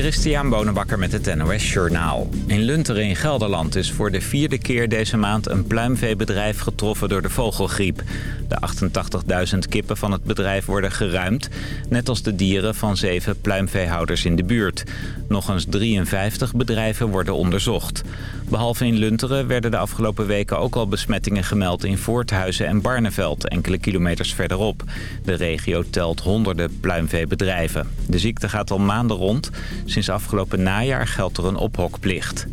Christian Bonenbakker met het NOS Journaal. In Lunteren in Gelderland is voor de vierde keer deze maand een pluimveebedrijf getroffen door de vogelgriep. De 88.000 kippen van het bedrijf worden geruimd, net als de dieren van zeven pluimveehouders in de buurt. Nog eens 53 bedrijven worden onderzocht. Behalve in Lunteren werden de afgelopen weken ook al besmettingen gemeld in Voorthuizen en Barneveld, enkele kilometers verderop. De regio telt honderden pluimveebedrijven. De ziekte gaat al maanden rond. Sinds afgelopen najaar geldt er een ophokplicht.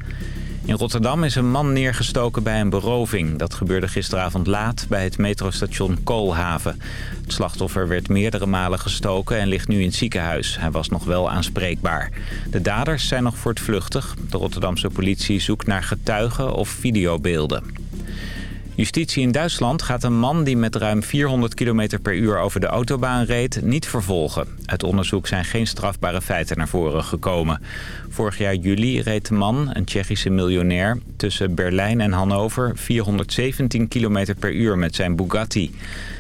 In Rotterdam is een man neergestoken bij een beroving. Dat gebeurde gisteravond laat bij het metrostation Koolhaven. Het slachtoffer werd meerdere malen gestoken en ligt nu in het ziekenhuis. Hij was nog wel aanspreekbaar. De daders zijn nog voortvluchtig. De Rotterdamse politie zoekt naar getuigen of videobeelden. Justitie in Duitsland gaat een man die met ruim 400 km per uur over de autobaan reed niet vervolgen. Uit onderzoek zijn geen strafbare feiten naar voren gekomen. Vorig jaar juli reed de man, een Tsjechische miljonair, tussen Berlijn en Hannover 417 km per uur met zijn Bugatti.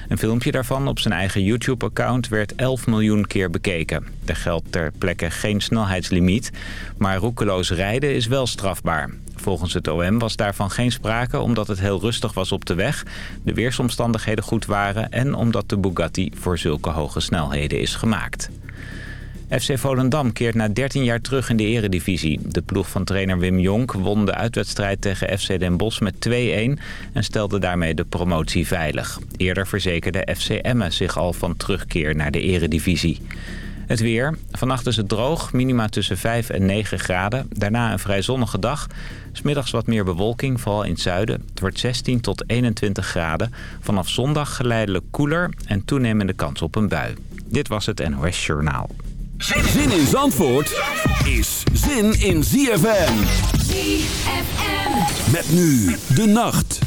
Een filmpje daarvan op zijn eigen YouTube-account werd 11 miljoen keer bekeken. Er geldt ter plekke geen snelheidslimiet, maar roekeloos rijden is wel strafbaar. Volgens het OM was daarvan geen sprake omdat het heel rustig was op de weg, de weersomstandigheden goed waren en omdat de Bugatti voor zulke hoge snelheden is gemaakt. FC Volendam keert na 13 jaar terug in de eredivisie. De ploeg van trainer Wim Jonk won de uitwedstrijd tegen FC Den Bosch met 2-1... en stelde daarmee de promotie veilig. Eerder verzekerde FC Emmen zich al van terugkeer naar de eredivisie. Het weer. Vannacht is het droog, minima tussen 5 en 9 graden. Daarna een vrij zonnige dag. Smiddags wat meer bewolking, vooral in het zuiden. Het wordt 16 tot 21 graden. Vanaf zondag geleidelijk koeler en toenemende kans op een bui. Dit was het NOS Journaal. Zin in Zandvoort is zin in ZFM. ZFM. Met nu de nacht.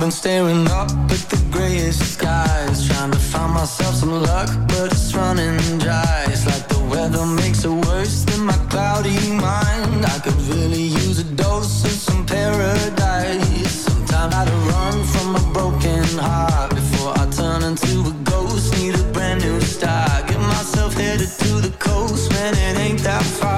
I've been staring up at the grayest skies Trying to find myself some luck, but it's running dry. It's like the weather makes it worse than my cloudy mind. I could really use a dose of some paradise. Sometimes I'd run from a broken heart Before I turn into a ghost, need a brand new start. Get myself headed to the coast, man, it ain't that far.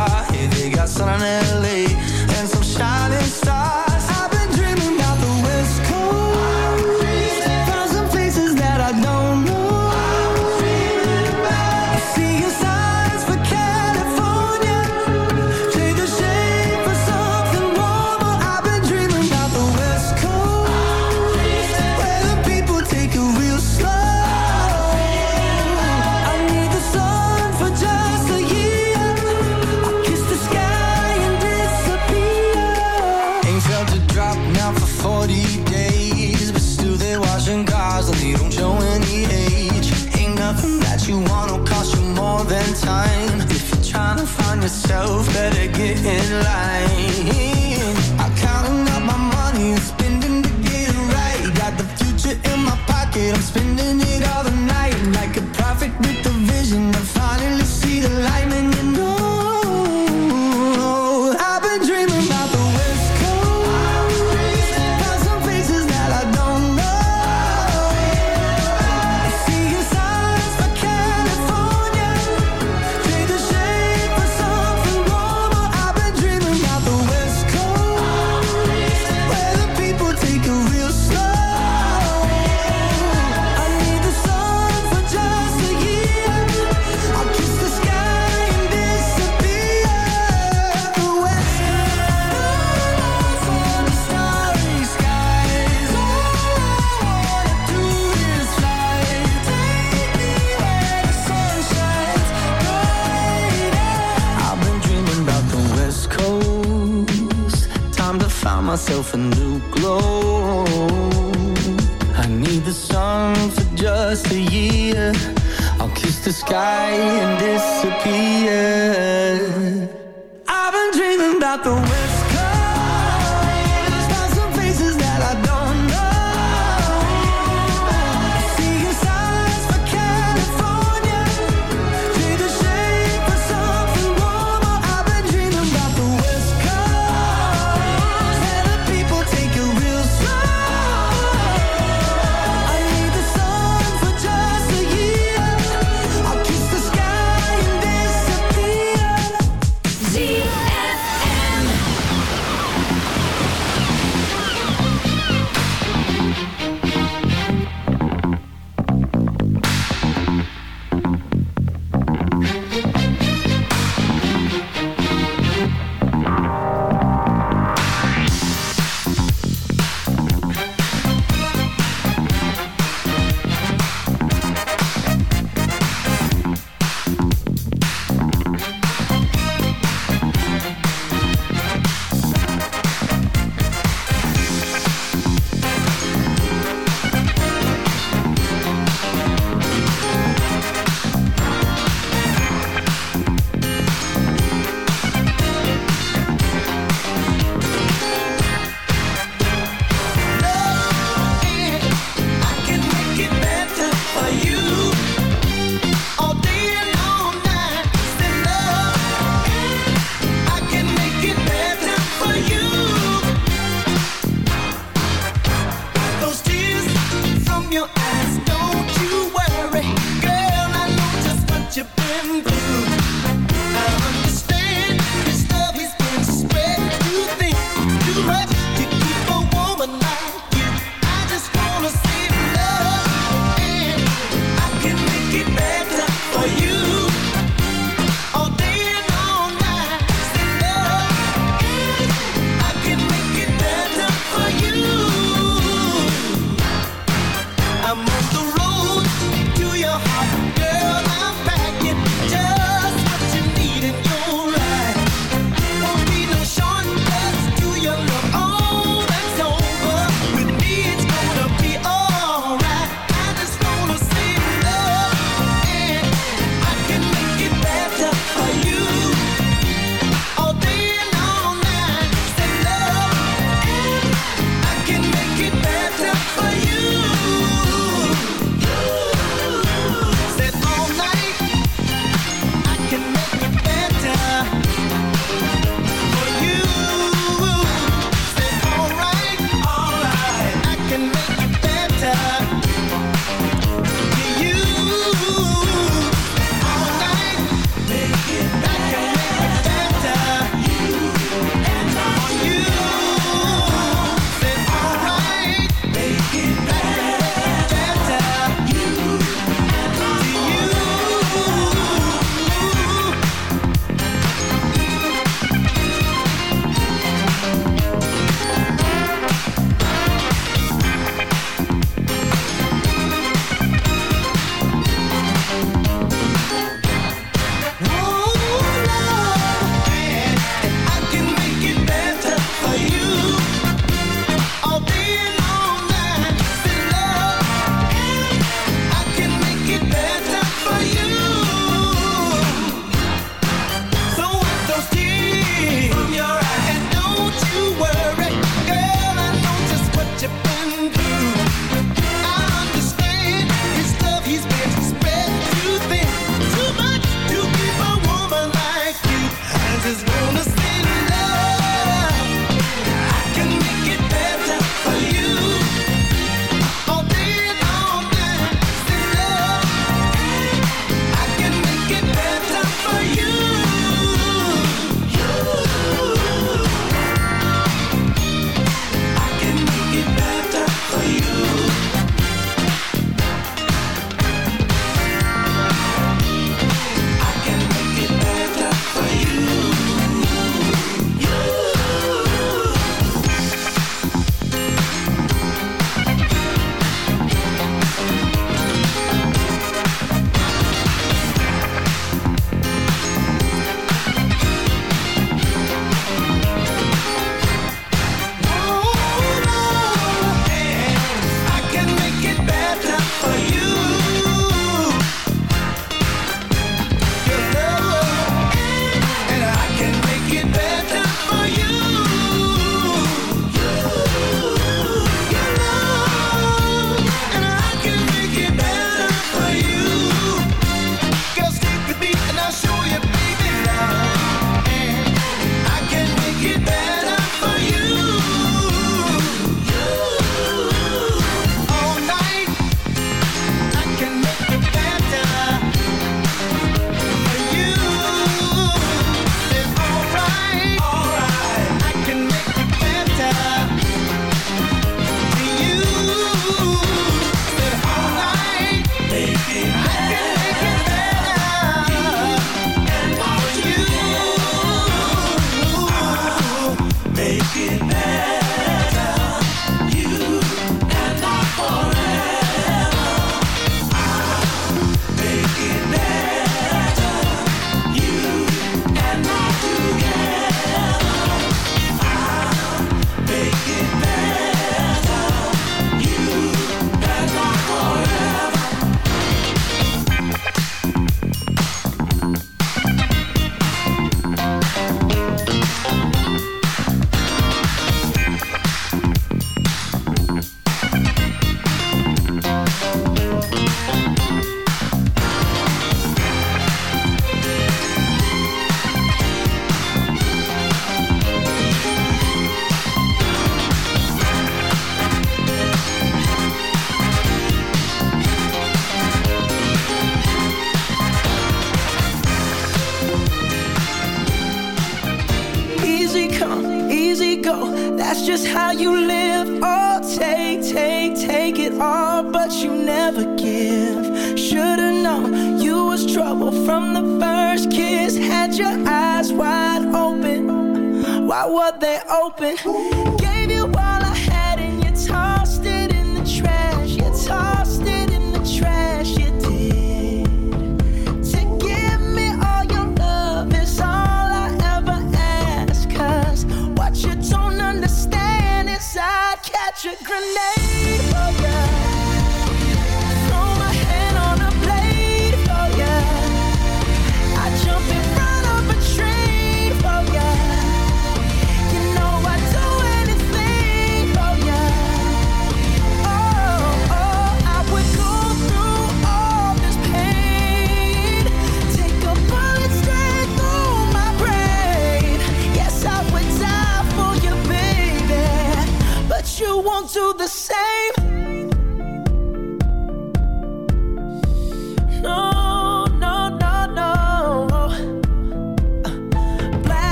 from the first kiss had your eyes wide open. Why were they open? Ooh.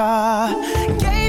car. Get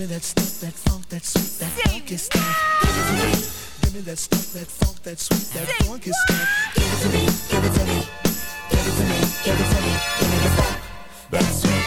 Me that stuff, that funk, that sweet, that funky stuff. Give it to me. Give me that stuff, that funk, that sweet, that Say funky stuff. Give it to me, give it to me, give it to me, give it to me, give me that funk, that sweet.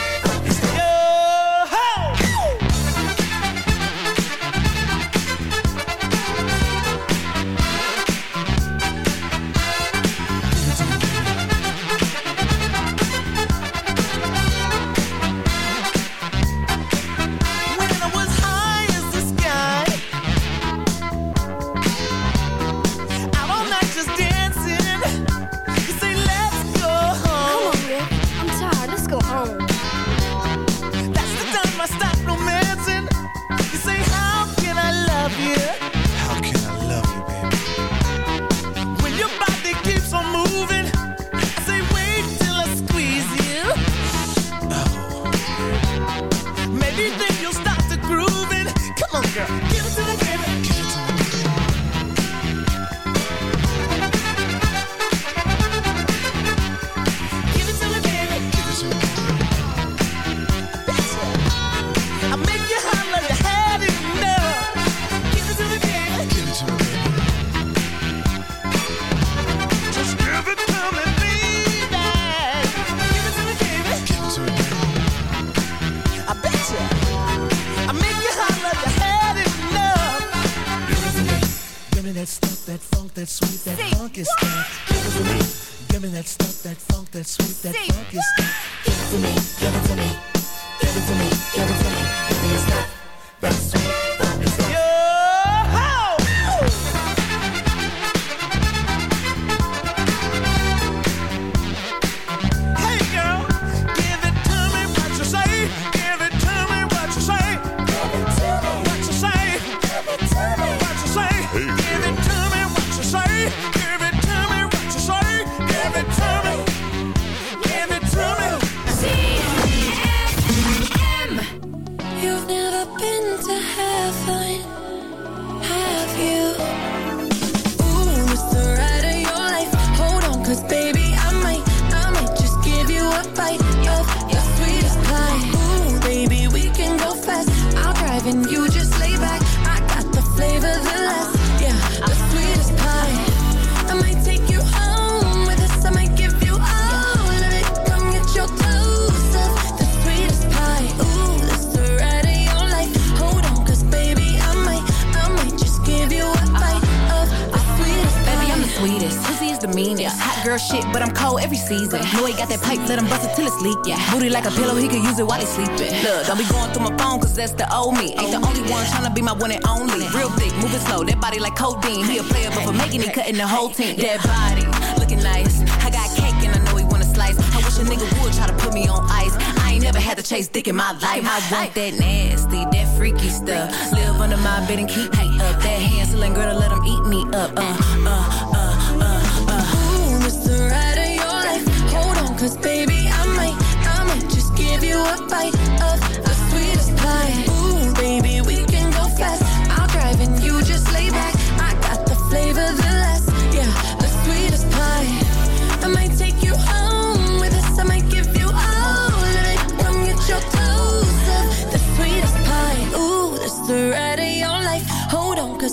slow. That body like codeine. He a player, but for making it, cutting the whole team. That body looking nice. I got cake and I know he wanna slice. I wish a nigga would try to put me on ice. I ain't never had to chase dick in my life. I want that nasty, that freaky stuff. Live under my bed and keep up. That Hansel and Gretel let him eat me up. Uh, uh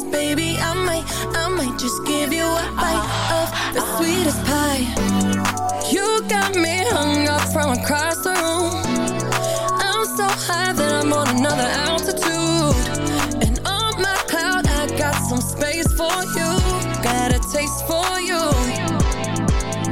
Baby, I might, I might just give you a bite of the sweetest pie. You got me hung up from across the room. I'm so high that I'm on another altitude. And on my cloud, I got some space for you. Got a taste for you.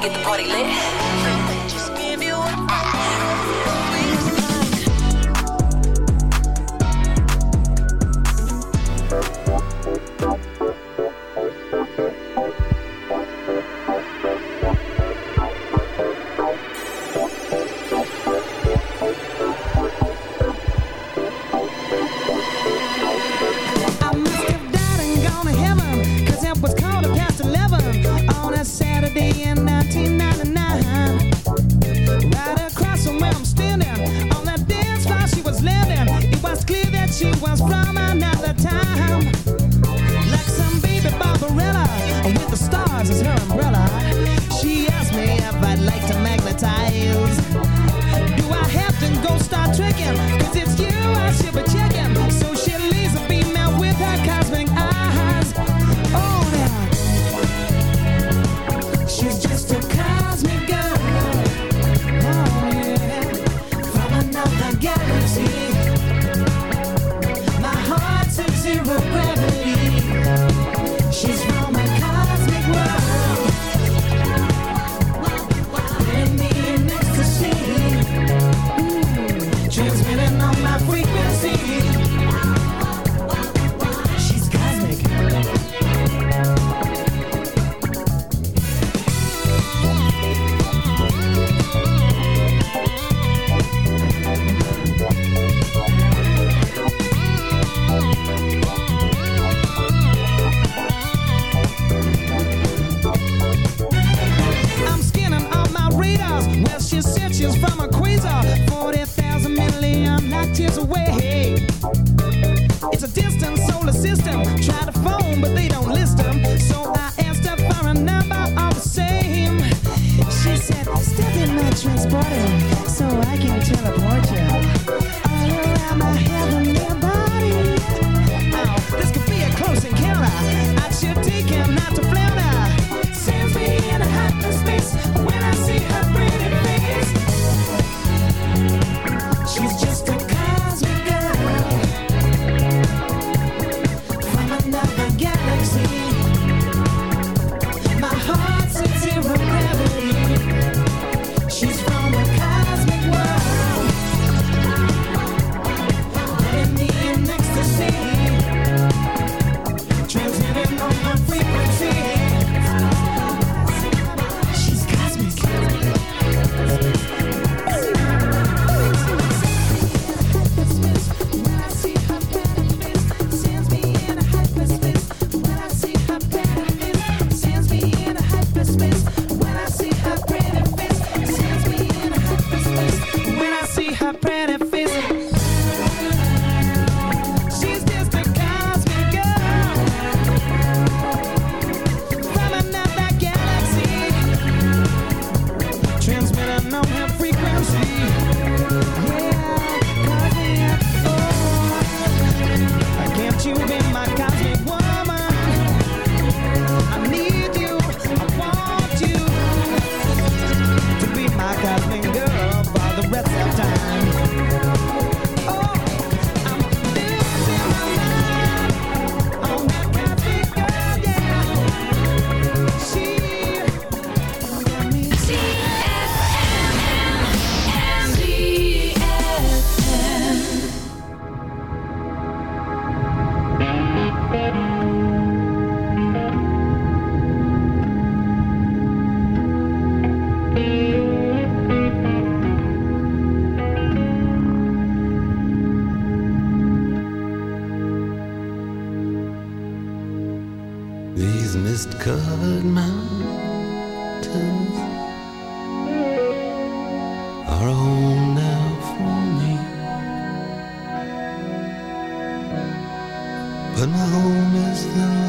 get the party lit. Are home now for me. But my home is the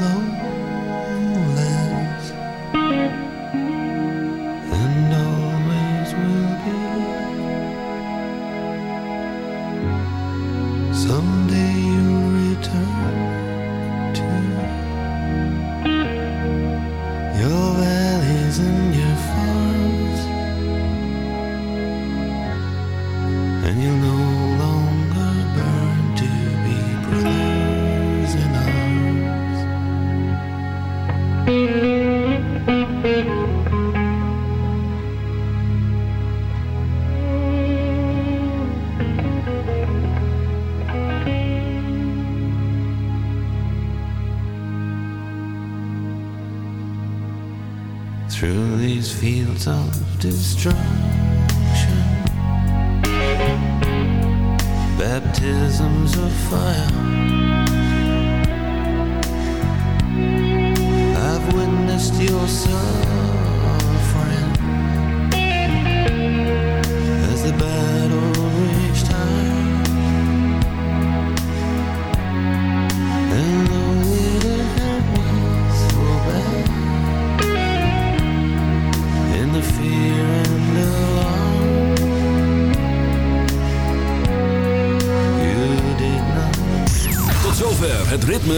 fields of destruction, baptisms of fire.